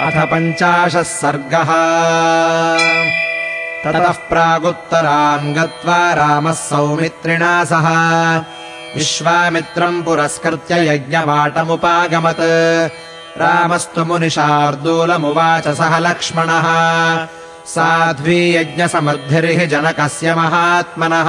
अथ पञ्चाशः सर्गः। ततः प्रागुत्तराम् गत्वा रामः सौमित्रिणा सह। विश्वामित्रम् पुरस्कृत्य यज्ञवाटमुपागमत्। रामस्तु मुनिशार्दूलमुवाच सह लक्ष्मणः। साध्वी यज्ञसमद्भिर्हि जनकस्य महात्मनः।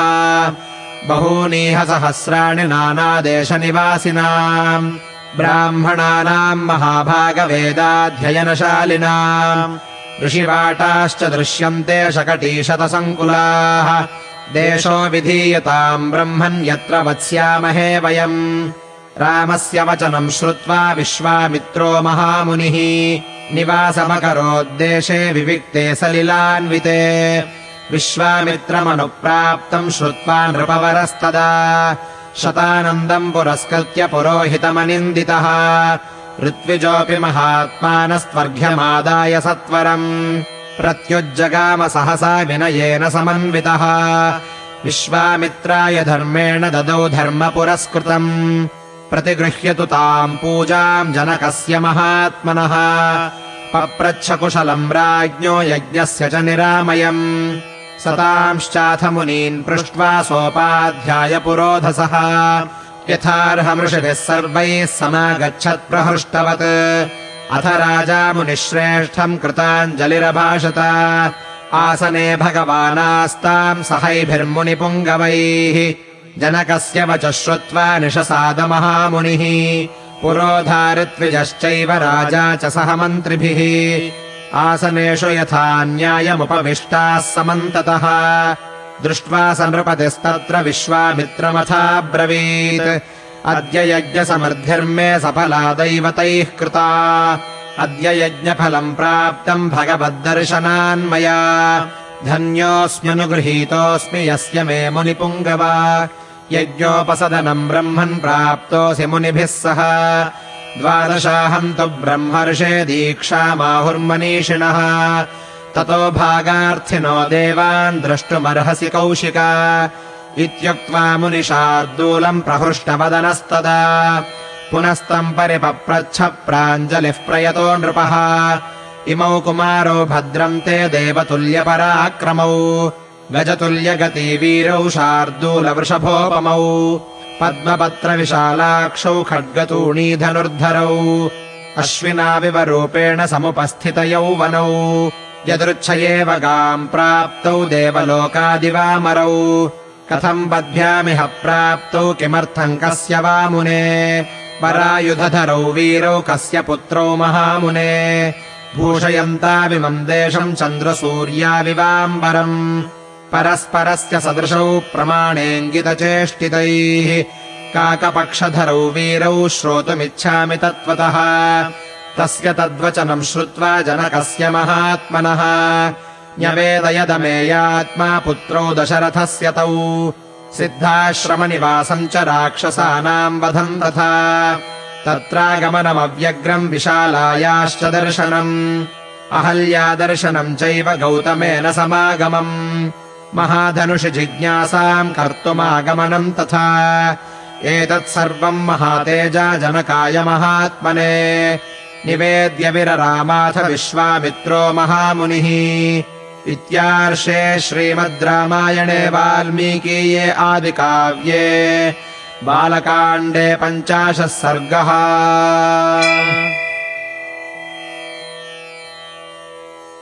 बहूनीह सहस्राणि नानादेशनिवासिनाम् ब्राह्मणानाम् महाभागवेदाध्ययनशालिनाम् ऋषिवाटाश्च दृश्यन्ते शकटीशतसङ्कुलाः। देशो विधीयताम् ब्रह्मन् यत्र वत्स्यामहे वयम्। रामस्य वचनम् श्रुत्वा विश्वामित्रो महामुनिः। निवासमकरोद्देशे विविक्ते सलिलान्विते। विश्वामित्रमनुप्राप्तम् श्रुत्वा नृपवरस्तदा शतानन्दम् पुरस्कृत्य पुरोहितमनिन्दितः। ऋत्विजोऽपि महात्मानस्त्वर्घ्यमादाय सत्वरम्। प्रत्युज्जगाम सहसा विनयेन समन्वितः। विश्वामित्राय धर्मेण ददौ धर्मपुरस्कृतम्। प्रतिगृह्यतु ताम् पूजाम् जनकस्य महात्मनः। पप्रच्छकुशलम् राज्ञो यज्ञस्य च निरामयम् सतांश्चाथ मुनीन् पृष्ट्वा सोपाध्याय पुरोधसः। यथार्हमृषिभिः सर्वैः समागच्छत् प्रहृष्टवत्। अथ राजा मुनिश्रेष्ठम् कृताञ्जलिरभाषत। आसने भगवानास्ताम् सहैभिर्मुनिपुङ्गवैः। जनकस्य वचः श्रुत्वा निशसादमहामुनिः पुरोधारित्विजश्चैव राजा च सह मन्त्रिभिः आसनेषु यथा न्यायमुपविष्टाः समन्ततः। दृष्ट्वा स नृपतिस्तत्र विश्वामित्रमथाब्रवीत्। अद्य यज्ञसमर्धिर्मे सफला दैवतैः कृता। अद्य यज्ञफलम् प्राप्तम् भगवद्दर्शनान्मया। धन्योऽस्म्यनुगृहीतोऽस्मि यस्य मे मुनिपुङ्गवा। यज्ञोपसदनम् ब्रह्मन् प्राप्तोऽसि मुनिभिः सह द्वादशाहम् तु ब्रह्मर्षे दीक्षामाहुर्मनीषिणः ततो भागार्थिनो देवान् द्रष्टुमर्हसि कौशिका। इत्युक्त्वा मुनिशार्दूलम् प्रहृष्टवदनस्तदा। पुनस्तम् परिपप्रच्छ प्राञ्जलिः प्रयतो नृपः। इमौ कुमारो भद्रम् ते देवतुल्यपराक्रमौ गजतुल्यगती वीरौ शार्दूलवृषभोपमौ पद्मपत्रविशालाक्षौ खड्गतूणीधनुर्धरौ। अश्विनाविव रूपेण समुपस्थितयौवनौ यदृच्छयेव गाम् प्राप्तौ देवलोकादिवामरौ। कथम् बध्यामिह प्राप्तौ किमर्थम् कस्य वा मुने परायुधधरौ वीरौ कस्य पुत्रौ महामुने? भूषयन्ताविमम् देशम् चन्द्रसूर्याविवाम्बरम् परस्परस्य सदृशौ प्रमाणेऽङ्गितचेष्टितैः काकपक्षधरौ वीरौ श्रोतुमिच्छामि तत्त्वतः। तस्य तद्वचनम् श्रुत्वा जनकस्य महात्मनः। न्यवेदयदमेयात्मा पुत्रौ दशरथस्य तौ। सिद्धाश्रमनिवासम् च राक्षसानाम् वधम् तथा। तत्रागमनमव्यग्रम् विशालायाश्च दर्शनम्। अहल्यादर्शनम् चैव गौतमेन समागमम् महाधनुषि जिज्ञासाम् कर्तुमागमनम् तथा एतत् सर्वम् महातेजा जनकाय महात्मने निवेद्य विररामाथ विश्वामित्रो महामुनिः इत्यार्षे श्रीमद् रामायणे वाल्मीकीये आदिकाव्ये बालकाण्डे पञ्चाशः सर्गः